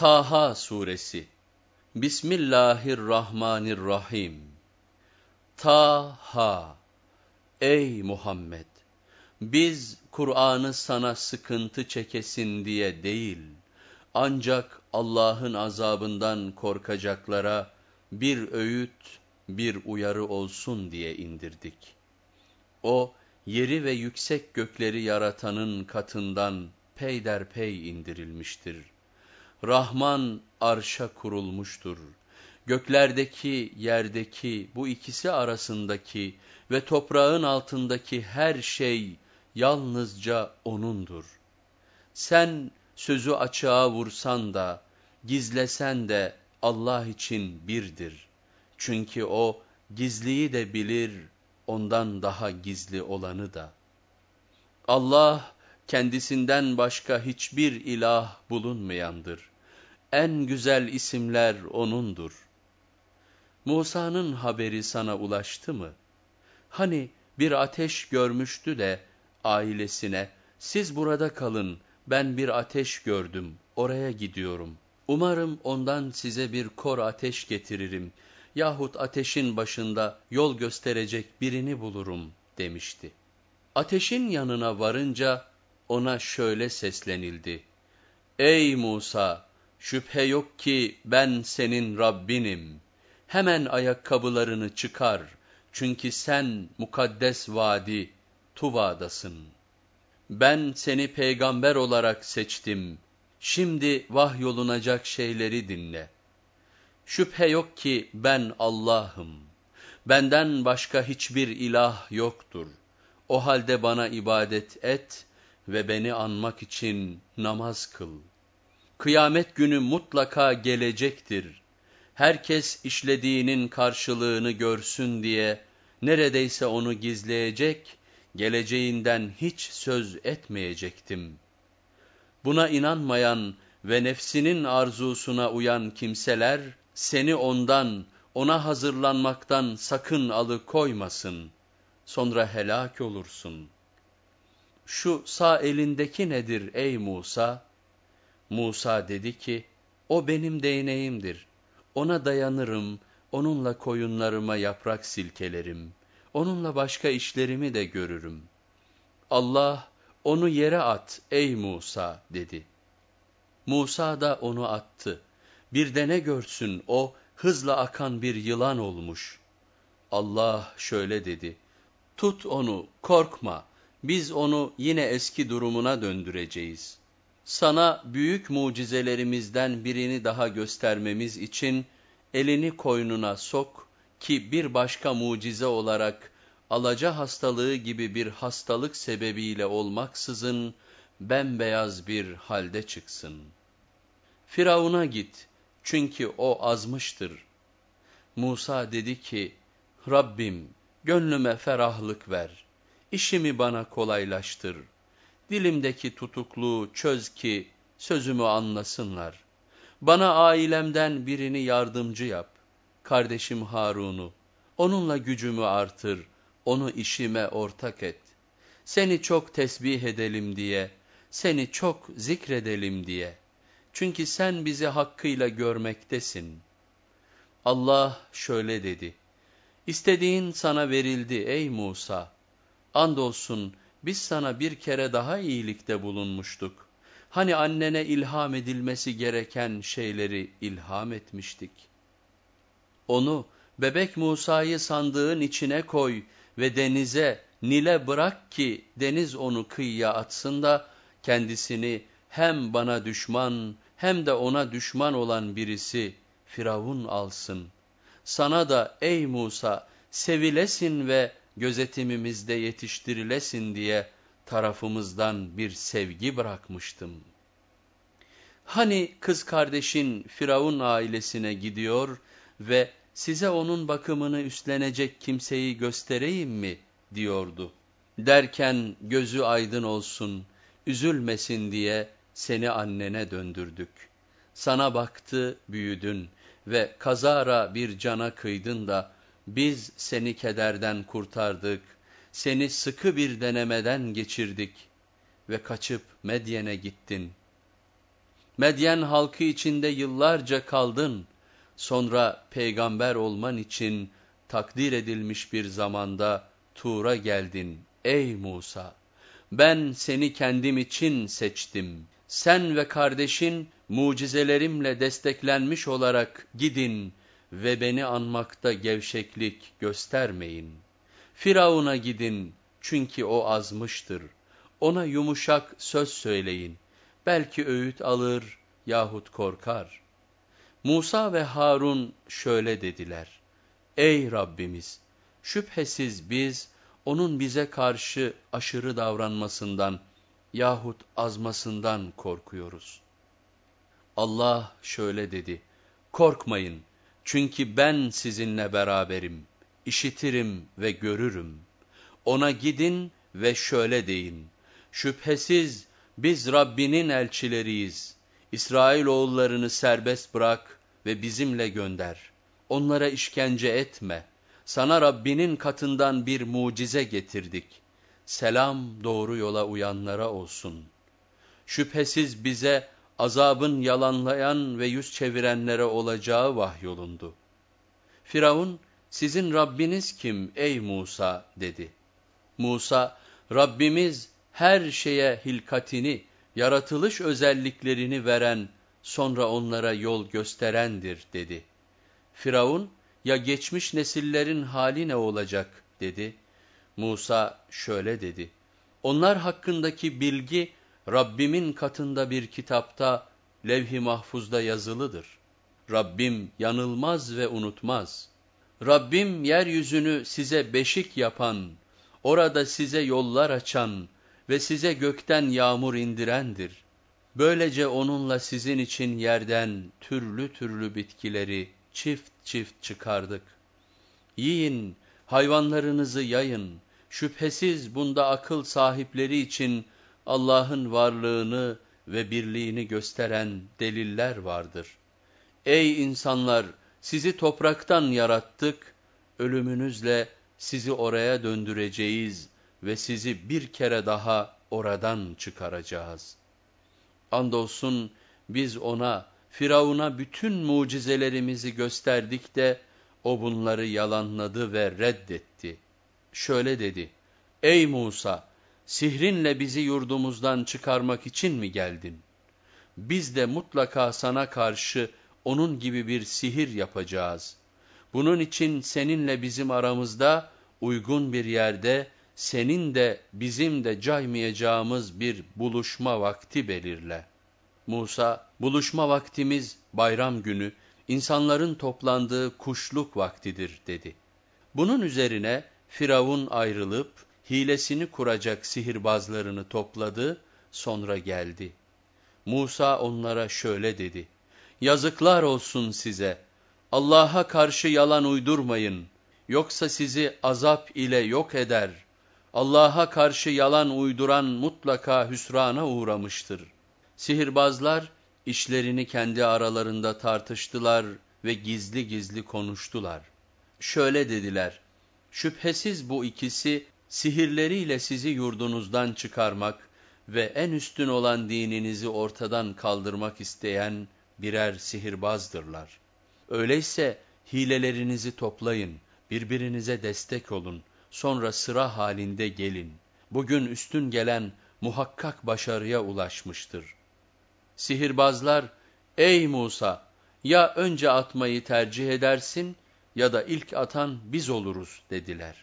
Taha Suresi Bismillahirrahmanirrahim Taha Ey Muhammed! Biz Kur'an'ı sana sıkıntı çekesin diye değil, ancak Allah'ın azabından korkacaklara bir öğüt, bir uyarı olsun diye indirdik. O, yeri ve yüksek gökleri yaratanın katından peyderpey indirilmiştir. Rahman arşa kurulmuştur. Göklerdeki, yerdeki, bu ikisi arasındaki ve toprağın altındaki her şey yalnızca O'nundur. Sen sözü açığa vursan da, gizlesen de Allah için birdir. Çünkü O gizliyi de bilir, ondan daha gizli olanı da. Allah kendisinden başka hiçbir ilah bulunmayandır. En güzel isimler O'nundur. Musa'nın haberi sana ulaştı mı? Hani bir ateş görmüştü de ailesine, siz burada kalın, ben bir ateş gördüm, oraya gidiyorum. Umarım ondan size bir kor ateş getiririm yahut ateşin başında yol gösterecek birini bulurum demişti. Ateşin yanına varınca ona şöyle seslenildi. Ey Musa! Şüphe yok ki ben senin Rabbinim. Hemen ayakkabılarını çıkar. Çünkü sen mukaddes vadi Tuva'dasın. Ben seni peygamber olarak seçtim. Şimdi vahyolunacak şeyleri dinle. Şüphe yok ki ben Allah'ım. Benden başka hiçbir ilah yoktur. O halde bana ibadet et ve beni anmak için namaz kıl. Kıyamet günü mutlaka gelecektir. Herkes işlediğinin karşılığını görsün diye neredeyse onu gizleyecek, geleceğinden hiç söz etmeyecektim. Buna inanmayan ve nefsinin arzusuna uyan kimseler, seni ondan, ona hazırlanmaktan sakın alıkoymasın. Sonra helak olursun. Şu sağ elindeki nedir ey Musa? Musa dedi ki, o benim değneğimdir. Ona dayanırım, onunla koyunlarıma yaprak silkelerim. Onunla başka işlerimi de görürüm. Allah, onu yere at ey Musa dedi. Musa da onu attı. Bir de ne görsün o hızla akan bir yılan olmuş. Allah şöyle dedi. Tut onu, korkma. Biz onu yine eski durumuna döndüreceğiz. Sana büyük mucizelerimizden birini daha göstermemiz için elini koynuna sok ki bir başka mucize olarak alaca hastalığı gibi bir hastalık sebebiyle olmaksızın bembeyaz bir halde çıksın. Firavun'a git çünkü o azmıştır. Musa dedi ki, Rabbim gönlüme ferahlık ver, işimi bana kolaylaştır. Dilimdeki tutukluğu çöz ki sözümü anlasınlar. Bana ailemden birini yardımcı yap, kardeşim Harun'u. Onunla gücümü artır, onu işime ortak et. Seni çok tesbih edelim diye, seni çok zikredelim diye. Çünkü sen bizi hakkıyla görmektesin. Allah şöyle dedi. İstediğin sana verildi ey Musa. Andolsun biz sana bir kere daha iyilikte bulunmuştuk. Hani annene ilham edilmesi gereken şeyleri ilham etmiştik. Onu, bebek Musa'yı sandığın içine koy ve denize, Nil'e bırak ki deniz onu kıyıya atsın da kendisini hem bana düşman hem de ona düşman olan birisi Firavun alsın. Sana da ey Musa sevilesin ve gözetimimizde yetiştirilesin diye tarafımızdan bir sevgi bırakmıştım. Hani kız kardeşin Firavun ailesine gidiyor ve size onun bakımını üstlenecek kimseyi göstereyim mi diyordu. Derken gözü aydın olsun, üzülmesin diye seni annene döndürdük. Sana baktı, büyüdün ve kazara bir cana kıydın da biz seni kederden kurtardık, seni sıkı bir denemeden geçirdik ve kaçıp Medyen'e gittin. Medyen halkı içinde yıllarca kaldın. Sonra peygamber olman için takdir edilmiş bir zamanda Tur'a geldin ey Musa. Ben seni kendim için seçtim. Sen ve kardeşin mucizelerimle desteklenmiş olarak gidin ve beni anmakta gevşeklik göstermeyin. Firavun'a gidin çünkü o azmıştır. Ona yumuşak söz söyleyin. Belki öğüt alır yahut korkar. Musa ve Harun şöyle dediler. Ey Rabbimiz! Şüphesiz biz onun bize karşı aşırı davranmasından yahut azmasından korkuyoruz. Allah şöyle dedi, korkmayın çünkü ben sizinle beraberim, işitirim ve görürüm. Ona gidin ve şöyle deyin, şüphesiz biz Rabbinin elçileriyiz. İsrail oğullarını serbest bırak ve bizimle gönder. Onlara işkence etme. Sana Rabbinin katından bir mucize getirdik. Selam doğru yola uyanlara olsun. Şüphesiz bize azabın yalanlayan ve yüz çevirenlere olacağı vahyolundu. Firavun, sizin Rabbiniz kim ey Musa dedi. Musa, Rabbimiz her şeye hilkatini, yaratılış özelliklerini veren, sonra onlara yol gösterendir dedi. Firavun, ya geçmiş nesillerin hali ne olacak dedi. Musa şöyle dedi. Onlar hakkındaki bilgi Rabbimin katında bir kitapta levh-i mahfuzda yazılıdır. Rabbim yanılmaz ve unutmaz. Rabbim yeryüzünü size beşik yapan, orada size yollar açan ve size gökten yağmur indirendir. Böylece onunla sizin için yerden türlü türlü bitkileri çift çift çıkardık. Yiyin, hayvanlarınızı yayın. Şüphesiz bunda akıl sahipleri için Allah'ın varlığını ve birliğini gösteren deliller vardır. Ey insanlar! Sizi topraktan yarattık, ölümünüzle sizi oraya döndüreceğiz ve sizi bir kere daha oradan çıkaracağız. Andolsun biz ona, Firavun'a bütün mucizelerimizi gösterdik de, o bunları yalanladı ve reddetti. Şöyle dedi, Ey Musa! Sihrinle bizi yurdumuzdan çıkarmak için mi geldin? Biz de mutlaka sana karşı onun gibi bir sihir yapacağız. Bunun için seninle bizim aramızda uygun bir yerde, senin de bizim de caymayacağımız bir buluşma vakti belirle. Musa, buluşma vaktimiz bayram günü, insanların toplandığı kuşluk vaktidir dedi. Bunun üzerine Firavun ayrılıp, hilesini kuracak sihirbazlarını topladı, sonra geldi. Musa onlara şöyle dedi, Yazıklar olsun size, Allah'a karşı yalan uydurmayın, yoksa sizi azap ile yok eder. Allah'a karşı yalan uyduran mutlaka hüsrana uğramıştır. Sihirbazlar işlerini kendi aralarında tartıştılar ve gizli gizli konuştular. Şöyle dediler, şüphesiz bu ikisi sihirleriyle sizi yurdunuzdan çıkarmak ve en üstün olan dininizi ortadan kaldırmak isteyen birer sihirbazdırlar. Öyleyse hilelerinizi toplayın, birbirinize destek olun, sonra sıra halinde gelin. Bugün üstün gelen muhakkak başarıya ulaşmıştır. Sihirbazlar, ey Musa, ya önce atmayı tercih edersin ya da ilk atan biz oluruz dediler.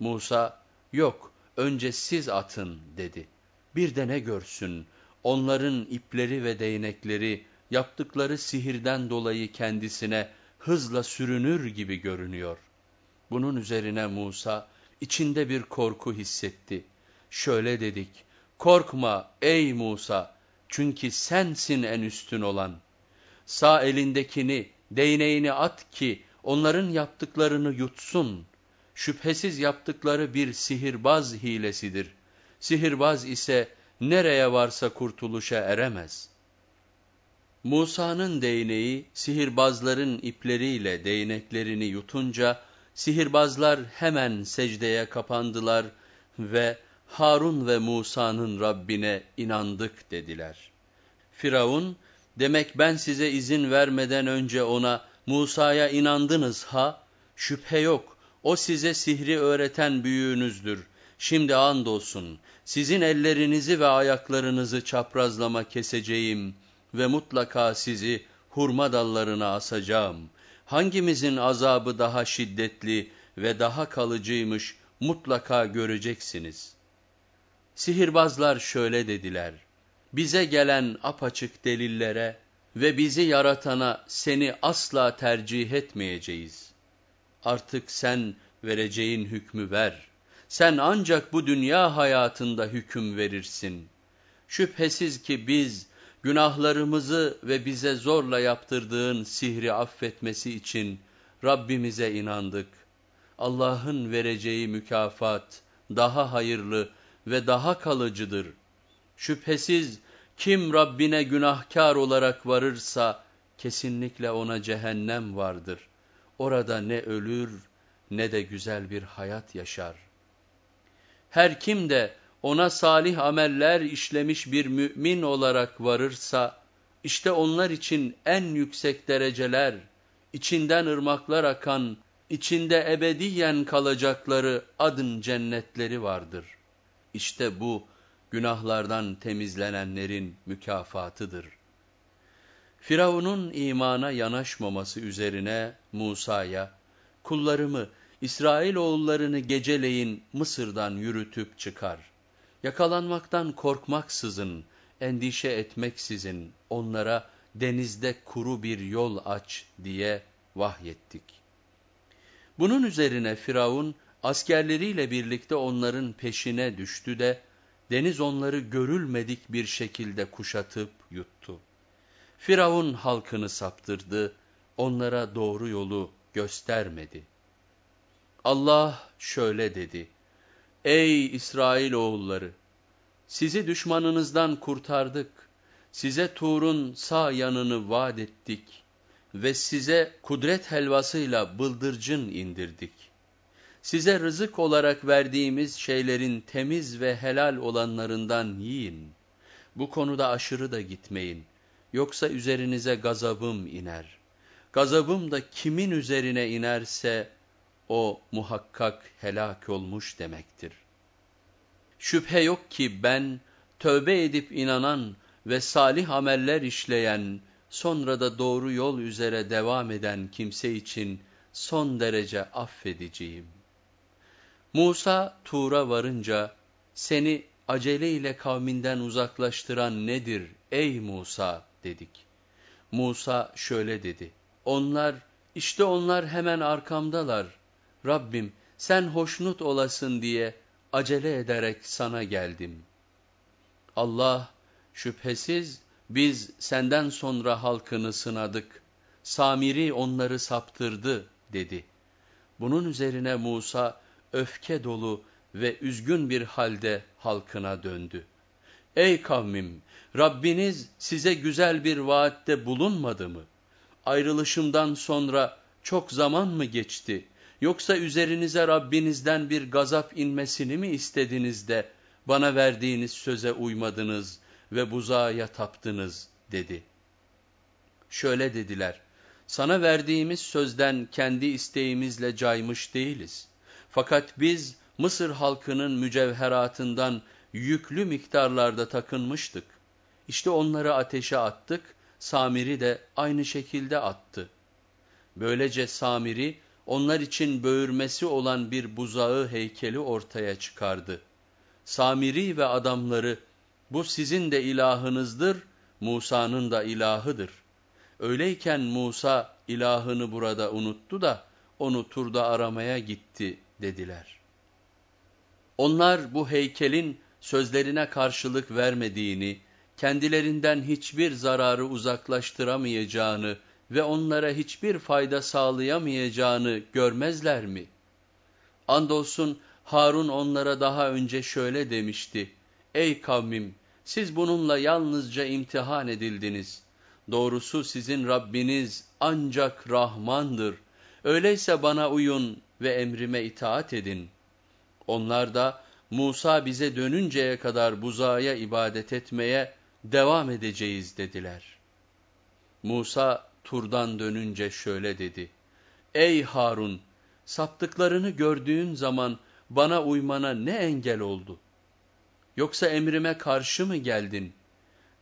Musa, yok önce siz atın dedi. Bir de ne görsün, onların ipleri ve değnekleri yaptıkları sihirden dolayı kendisine hızla sürünür gibi görünüyor. Bunun üzerine Musa içinde bir korku hissetti. Şöyle dedik, korkma ey Musa, çünkü sensin en üstün olan. Sağ elindekini, değneğini at ki onların yaptıklarını yutsun. Şüphesiz yaptıkları bir sihirbaz hilesidir. Sihirbaz ise nereye varsa kurtuluşa eremez.'' Musa'nın değneği sihirbazların ipleriyle değneklerini yutunca sihirbazlar hemen secdeye kapandılar ve Harun ve Musa'nın Rabbine inandık dediler. Firavun Demek ben size izin vermeden önce ona Musa'ya inandınız ha? Şüphe yok. O size sihri öğreten büyüğünüzdür. Şimdi andolsun sizin ellerinizi ve ayaklarınızı çaprazlama keseceğim ve mutlaka sizi hurma dallarına asacağım. Hangimizin azabı daha şiddetli ve daha kalıcıymış mutlaka göreceksiniz. Sihirbazlar şöyle dediler. Bize gelen apaçık delillere ve bizi yaratana seni asla tercih etmeyeceğiz. Artık sen vereceğin hükmü ver. Sen ancak bu dünya hayatında hüküm verirsin. Şüphesiz ki biz günahlarımızı ve bize zorla yaptırdığın sihri affetmesi için Rabbimize inandık. Allah'ın vereceği mükafat daha hayırlı ve daha kalıcıdır. Şüphesiz kim Rabbine günahkar olarak varırsa kesinlikle ona cehennem vardır. Orada ne ölür ne de güzel bir hayat yaşar. Her kim de ona salih ameller işlemiş bir mümin olarak varırsa, işte onlar için en yüksek dereceler, içinden ırmaklar akan, içinde ebediyen kalacakları adın cennetleri vardır. İşte bu, günahlardan temizlenenlerin mükafatıdır. Firavun'un imana yanaşmaması üzerine Musa'ya, kullarımı, İsrail oğullarını geceleyin Mısır'dan yürütüp çıkar. Yakalanmaktan korkmaksızın, endişe etmeksizin onlara denizde kuru bir yol aç diye vahyettik. Bunun üzerine Firavun askerleriyle birlikte onların peşine düştü de deniz onları görülmedik bir şekilde kuşatıp yuttu. Firavun halkını saptırdı, onlara doğru yolu göstermedi. Allah şöyle dedi, Ey İsrail oğulları! Sizi düşmanınızdan kurtardık, size Tur'un sağ yanını vaat ettik ve size kudret helvasıyla bıldırcın indirdik. Size rızık olarak verdiğimiz şeylerin temiz ve helal olanlarından yiyin. Bu konuda aşırı da gitmeyin. Yoksa üzerinize gazabım iner. Gazabım da kimin üzerine inerse o muhakkak helak olmuş demektir. Şüphe yok ki ben tövbe edip inanan ve salih ameller işleyen, sonra da doğru yol üzere devam eden kimse için son derece affedeceğim. Musa Tur'a varınca, seni aceleyle kavminden uzaklaştıran nedir ey Musa dedik. Musa şöyle dedi, onlar, işte onlar hemen arkamdalar. Rabbim sen hoşnut olasın diye acele ederek sana geldim. Allah, şüphesiz biz senden sonra halkını sınadık. Samiri onları saptırdı dedi. Bunun üzerine Musa öfke dolu ve üzgün bir halde halkına döndü. Ey kavmim! Rabbiniz size güzel bir vaatte bulunmadı mı? Ayrılışımdan sonra çok zaman mı geçti? Yoksa üzerinize Rabbinizden bir gazap inmesini mi istediniz de bana verdiğiniz söze uymadınız ve buzağa taptınız dedi. Şöyle dediler, sana verdiğimiz sözden kendi isteğimizle caymış değiliz. Fakat biz Mısır halkının mücevheratından yüklü miktarlarda takınmıştık. İşte onları ateşe attık, Samiri de aynı şekilde attı. Böylece Samiri, onlar için böğürmesi olan bir buzağı heykeli ortaya çıkardı. Samiri ve adamları, bu sizin de ilahınızdır, Musa'nın da ilahıdır. Öyleyken Musa ilahını burada unuttu da, onu turda aramaya gitti dediler. Onlar bu heykelin sözlerine karşılık vermediğini, kendilerinden hiçbir zararı uzaklaştıramayacağını ve onlara hiçbir fayda sağlayamayacağını görmezler mi? Andolsun Harun onlara daha önce şöyle demişti, Ey kavmim! Siz bununla yalnızca imtihan edildiniz. Doğrusu sizin Rabbiniz ancak Rahmandır. Öyleyse bana uyun ve emrime itaat edin. Onlar da Musa bize dönünceye kadar buzağa ibadet etmeye devam edeceğiz dediler.'' Musa turdan dönünce şöyle dedi. Ey Harun! Saptıklarını gördüğün zaman bana uymana ne engel oldu? Yoksa emrime karşı mı geldin?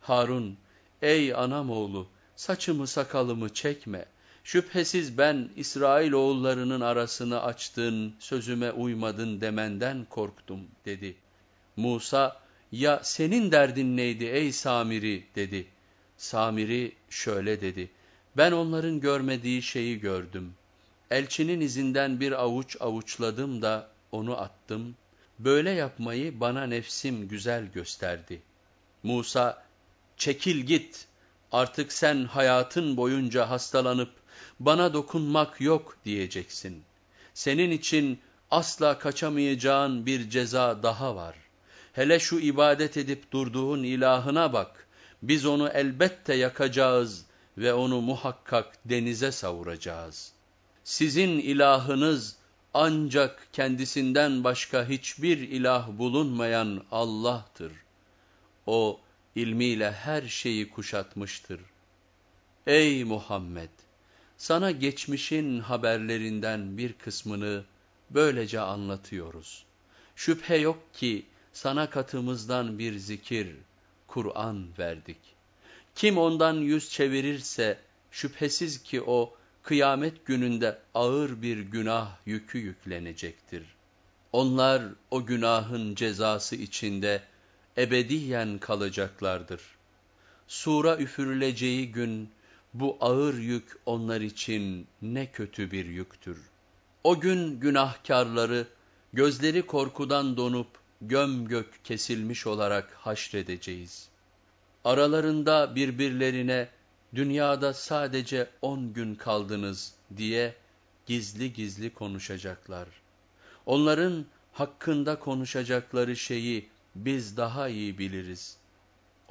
Harun, ey anam oğlu, saçımı sakalımı çekme. Şüphesiz ben İsrail oğullarının arasını açtın, sözüme uymadın demenden korktum dedi. Musa, ya senin derdin neydi ey Samiri dedi. Samiri şöyle dedi. Ben onların görmediği şeyi gördüm. Elçinin izinden bir avuç avuçladım da onu attım. Böyle yapmayı bana nefsim güzel gösterdi. Musa, çekil git, artık sen hayatın boyunca hastalanıp bana dokunmak yok diyeceksin. Senin için asla kaçamayacağın bir ceza daha var. Hele şu ibadet edip durduğun ilahına bak. Biz onu elbette yakacağız ve onu muhakkak denize savuracağız. Sizin ilahınız ancak kendisinden başka hiçbir ilah bulunmayan Allah'tır. O ilmiyle her şeyi kuşatmıştır. Ey Muhammed! Sana geçmişin haberlerinden bir kısmını böylece anlatıyoruz. Şüphe yok ki sana katımızdan bir zikir, Kur'an verdik. Kim ondan yüz çevirirse şüphesiz ki o kıyamet gününde ağır bir günah yükü yüklenecektir. Onlar o günahın cezası içinde ebediyen kalacaklardır. Sura üfürüleceği gün bu ağır yük onlar için ne kötü bir yüktür. O gün günahkarları gözleri korkudan donup göm gök kesilmiş olarak haşredeceğiz. Aralarında birbirlerine dünyada sadece on gün kaldınız diye gizli gizli konuşacaklar. Onların hakkında konuşacakları şeyi biz daha iyi biliriz.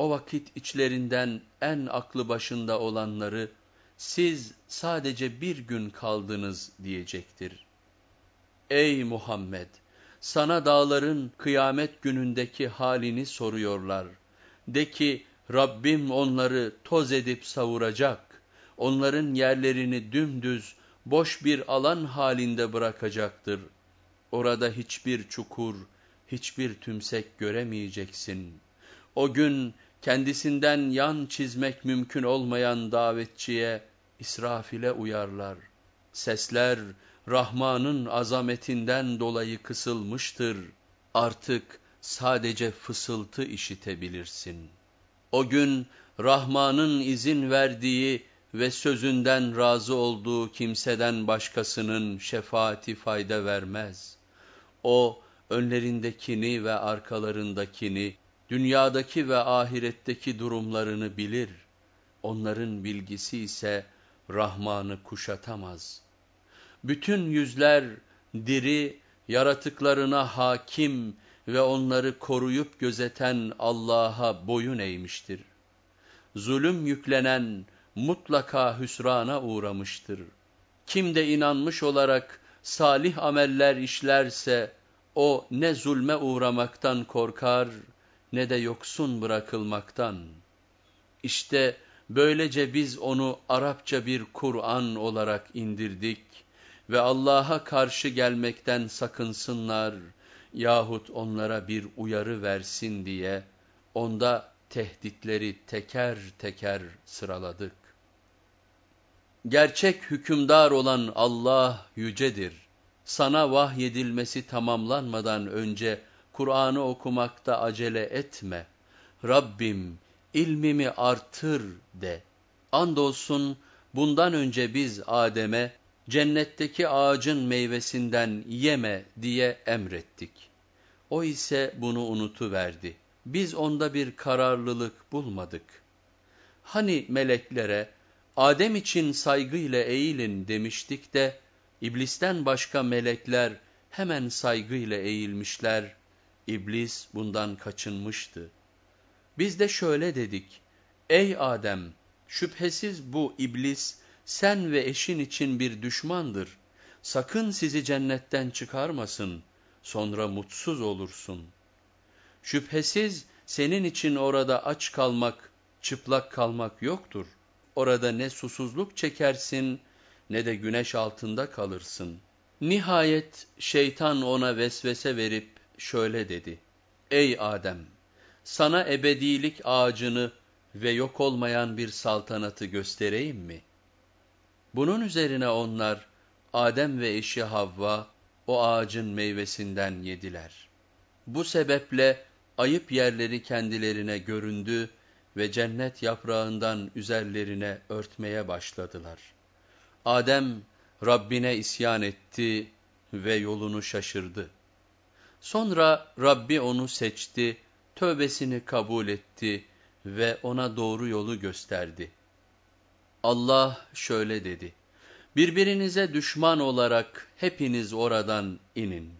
O vakit içlerinden en aklı başında olanları siz sadece bir gün kaldınız diyecektir. Ey Muhammed! Sana dağların kıyamet günündeki halini soruyorlar. De ki Rabbim onları toz edip savuracak. Onların yerlerini dümdüz, boş bir alan halinde bırakacaktır. Orada hiçbir çukur, hiçbir tümsek göremeyeceksin. O gün kendisinden yan çizmek mümkün olmayan davetçiye, İsrafil'e uyarlar. Sesler Rahman'ın azametinden dolayı kısılmıştır. Artık sadece fısıltı işitebilirsin. O gün Rahman'ın izin verdiği ve sözünden razı olduğu kimseden başkasının şefaati fayda vermez. O, önlerindekini ve arkalarındakini, dünyadaki ve ahiretteki durumlarını bilir. Onların bilgisi ise Rahman'ı kuşatamaz. Bütün yüzler diri, yaratıklarına hakim ve onları koruyup gözeten Allah'a boyun eğmiştir. Zulüm yüklenen mutlaka hüsrana uğramıştır. Kim de inanmış olarak salih ameller işlerse, o ne zulme uğramaktan korkar, ne de yoksun bırakılmaktan. İşte böylece biz onu Arapça bir Kur'an olarak indirdik ve Allah'a karşı gelmekten sakınsınlar yahut onlara bir uyarı versin diye onda tehditleri teker teker sıraladık. Gerçek hükümdar olan Allah yücedir. Sana vahyedilmesi tamamlanmadan önce Kur'an'ı okumakta acele etme. Rabbim ilmimi artır de. Andolsun bundan önce biz Adem'e cennetteki ağacın meyvesinden yeme diye emrettik. O ise bunu unutuverdi. Biz onda bir kararlılık bulmadık. Hani meleklere Adem için saygıyla eğilin demiştik de İblisten başka melekler hemen saygıyla eğilmişler. İblis bundan kaçınmıştı. Biz de şöyle dedik. Ey Adem! Şüphesiz bu iblis sen ve eşin için bir düşmandır. Sakın sizi cennetten çıkarmasın, sonra mutsuz olursun. Şüphesiz senin için orada aç kalmak, çıplak kalmak yoktur. orada ne susuzluk çekersin ne de güneş altında kalırsın. Nihayet şeytan ona vesvese verip şöyle dedi. Ey Adem! Sana ebedilik ağacını ve yok olmayan bir saltanatı göstereyim mi? Bunun üzerine onlar, Adem ve eşi Havva, o ağacın meyvesinden yediler. Bu sebeple ayıp yerleri kendilerine göründü ve cennet yaprağından üzerlerine örtmeye başladılar. Adem, Rabbine isyan etti ve yolunu şaşırdı. Sonra Rabbi onu seçti, tövbesini kabul etti ve ona doğru yolu gösterdi. Allah şöyle dedi, birbirinize düşman olarak hepiniz oradan inin.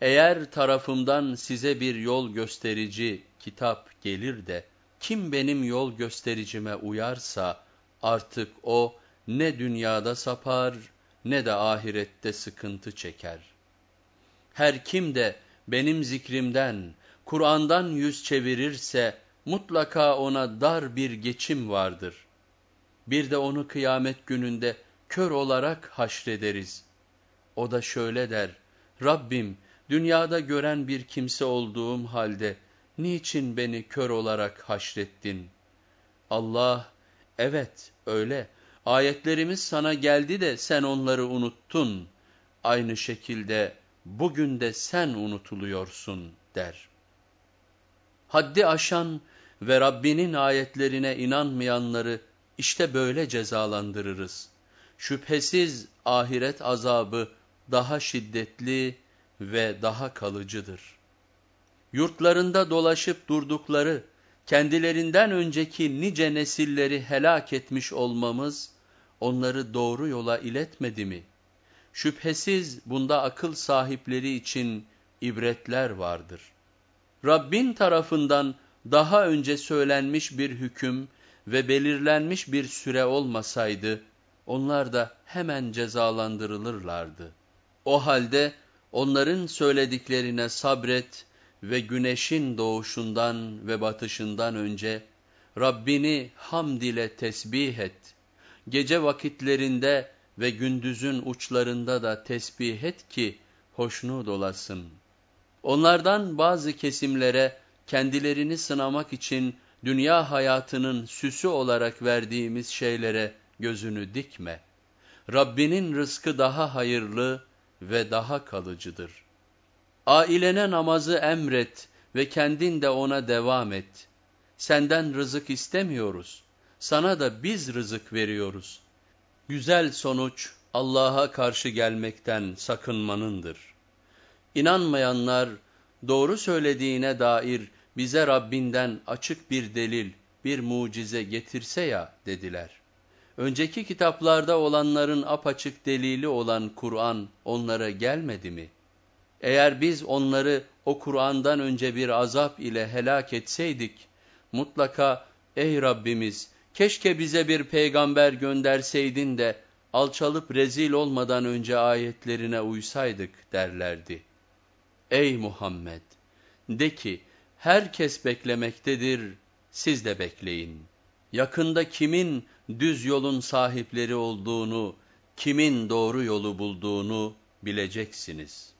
Eğer tarafımdan size bir yol gösterici kitap gelir de, kim benim yol göstericime uyarsa, artık o ne dünyada sapar ne de ahirette sıkıntı çeker. Her kim de benim zikrimden, Kur'an'dan yüz çevirirse, mutlaka ona dar bir geçim vardır. Bir de onu kıyamet gününde kör olarak haşrederiz. O da şöyle der, Rabbim dünyada gören bir kimse olduğum halde niçin beni kör olarak haşrettin? Allah, evet öyle, ayetlerimiz sana geldi de sen onları unuttun. Aynı şekilde bugün de sen unutuluyorsun der. Haddi aşan ve Rabbinin ayetlerine inanmayanları işte böyle cezalandırırız. Şüphesiz ahiret azabı daha şiddetli ve daha kalıcıdır. Yurtlarında dolaşıp durdukları, kendilerinden önceki nice nesilleri helak etmiş olmamız, onları doğru yola iletmedi mi? Şüphesiz bunda akıl sahipleri için ibretler vardır. Rabbin tarafından daha önce söylenmiş bir hüküm ve belirlenmiş bir süre olmasaydı, onlar da hemen cezalandırılırlardı. O halde onların söylediklerine sabret ve güneşin doğuşundan ve batışından önce Rabbini hamd ile tesbih et. Gece vakitlerinde ve gündüzün uçlarında da tesbih et ki hoşnut olasın. Onlardan bazı kesimlere kendilerini sınamak için dünya hayatının süsü olarak verdiğimiz şeylere gözünü dikme. Rabbinin rızkı daha hayırlı ve daha kalıcıdır. Ailene namazı emret ve kendin de ona devam et. Senden rızık istemiyoruz. Sana da biz rızık veriyoruz. Güzel sonuç Allah'a karşı gelmekten sakınmanındır. İnanmayanlar doğru söylediğine dair bize Rabbinden açık bir delil, bir mucize getirse ya dediler. Önceki kitaplarda olanların apaçık delili olan Kur'an onlara gelmedi mi? Eğer biz onları o Kur'an'dan önce bir azap ile helak etseydik, mutlaka ey Rabbimiz keşke bize bir peygamber gönderseydin de alçalıp rezil olmadan önce ayetlerine uysaydık derlerdi. Ey Muhammed! De ki, herkes beklemektedir, siz de bekleyin. Yakında kimin düz yolun sahipleri olduğunu, kimin doğru yolu bulduğunu bileceksiniz.''